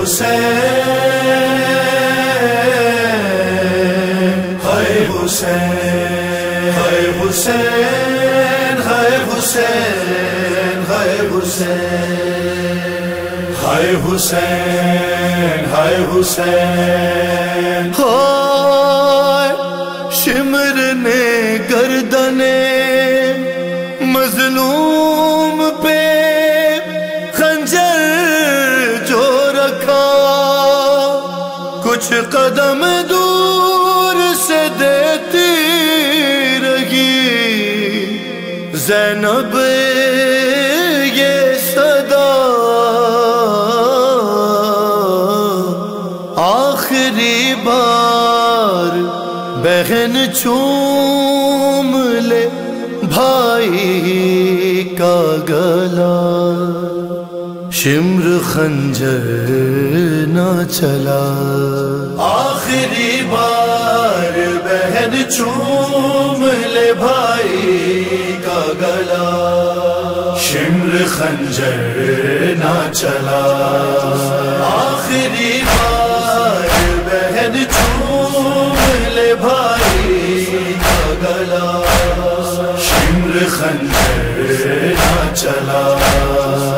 حسین ہے حسین ہے حسین ہے حسین ہے حسین ہے حسین شمر زینب، یہ صدا۔ آخری بار بہن چوم لے بھائی کا گلا۔ شمر خنجر نہ چلا۔ آخری بار بہن چوم خنجر نہ چلا۔ آخری بار بہن چوم لے بھائی کا گلا۔ شمر خنجر نہ چلا۔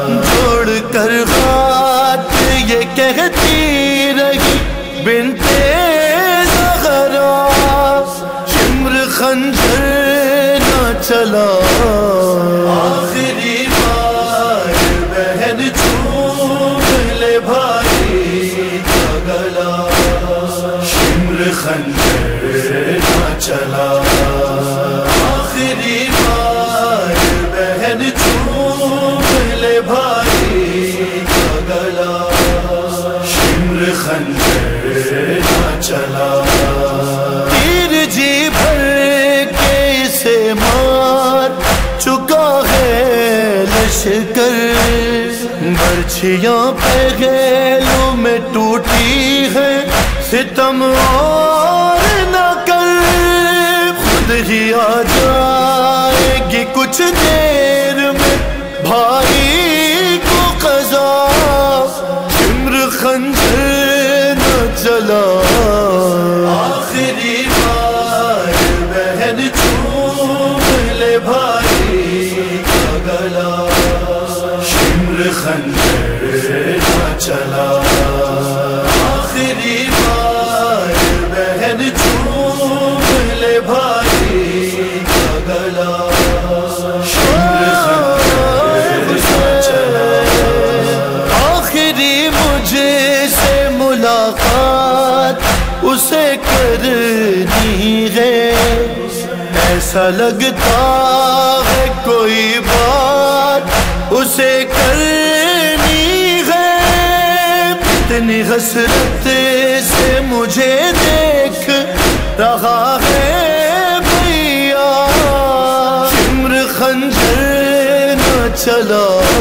جوڑ کر بات یہ کہتی رہی بنتے زہرا شمر خنجر نہ چلا۔ چلا۔ آخری بار بہن چوم بھائی کا گلا۔ شمر خنجر نہ چلا۔ تیر جی بھر کے اسے مار چکا ہے لشکر۔ برچھیاں پہ گیلوں میں ٹوٹی ہے ستم اور آ جائے گی کچھ دیر میں بھائی کو قضا۔ شمر خنجر نہ چلا آخری بار بہن چوم لے بھائی کا گلا۔ شمر خنجر نہ چلا کرنی ہے۔ ایسا لگتا ہے کوئی بات اسے کرنی ہے۔ اتنی حسرت سے مجھے دیکھ رہا ہے بھیا۔ شمر خنجر نہ چلا۔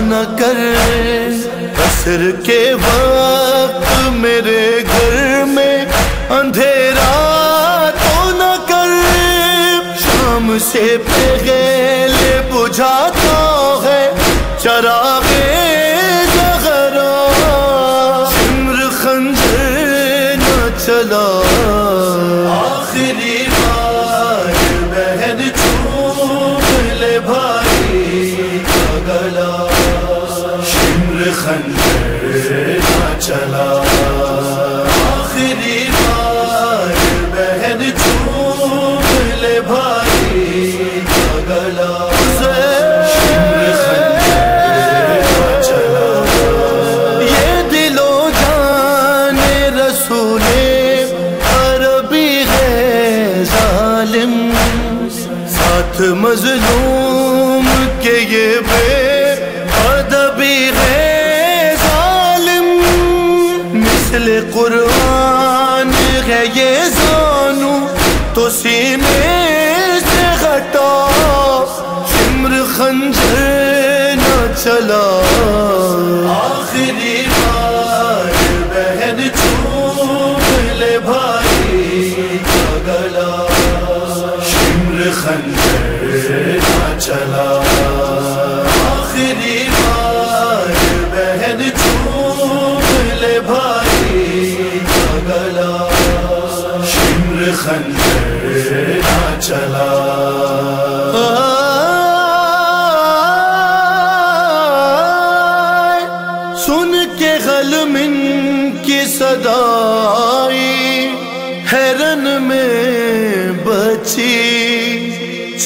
نہ کر عصر کے وقت میرے گھر میں اندھیرا تو نہ کر شام سے پہلے بجھاتا ہے ساتھ مظلوم کے یہ بے ادبی ہے ظالم۔ مثل قرآن ہے یہ زانو، تو سینے سے ہٹا سمر خنجر نہ چلا۔ خنجر چلا۔ سن کے غل من کی صدائی، حیرن میں بچی۔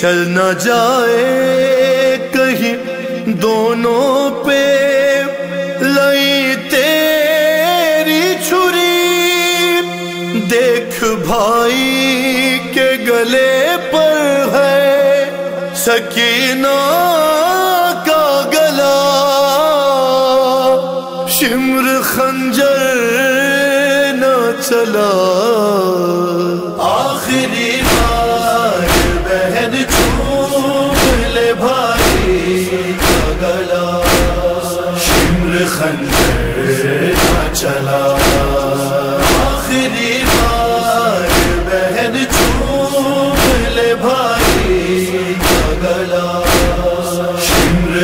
چل نہ جائے کہیں دونوں پہ ایک بھائی کے گلے پر ہے سکینہ کا گلا۔ شمر خنجر نہ چلا۔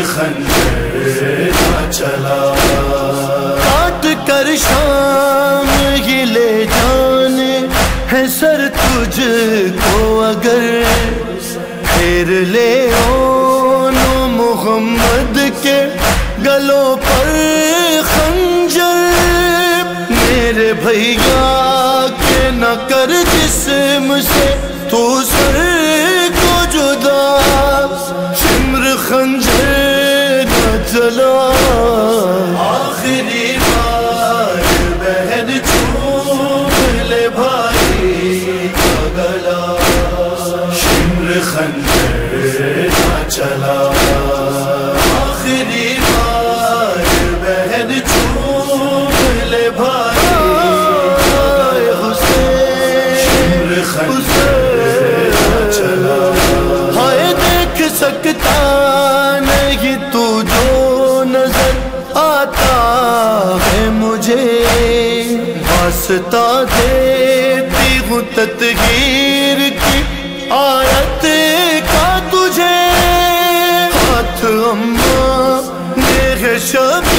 خنجر چلا کاٹ کر شام ہی لے جانے ہے سر تجھ کو اگر پھر لے اونو محمد کے گلوں پر خنجر میرے بھیا کے نہ کر جسم سے تو سر چلا آخری بار بہن چوم لے بھائی کا گلا شمر خنجر نہ چلا۔ آخری بار بہن چوم لے بھائی شمر خنجر نہ چلا۔ ہائے دیکھ سکتا واسطہ دیتی ہوں تدگیر کی آیت کا تجھے ہاتھ اماں میرے شبیر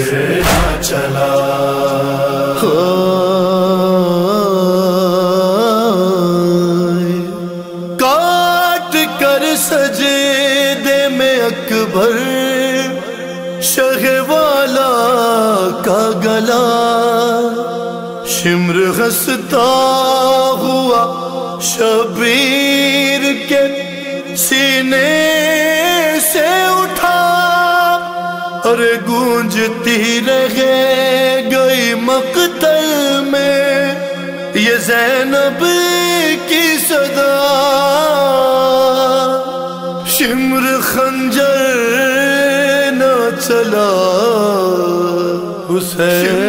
خنجر نہ چلا کاٹ کر سجدے میں اکبر شہ والا کا گلا شمر ہنستا ہوا شبیر کے سینے سے اور گونجتی رہے گئی مقتل میں۔ یہ زینب کی صدا۔ شمر خنجر نہ چلا۔ حسین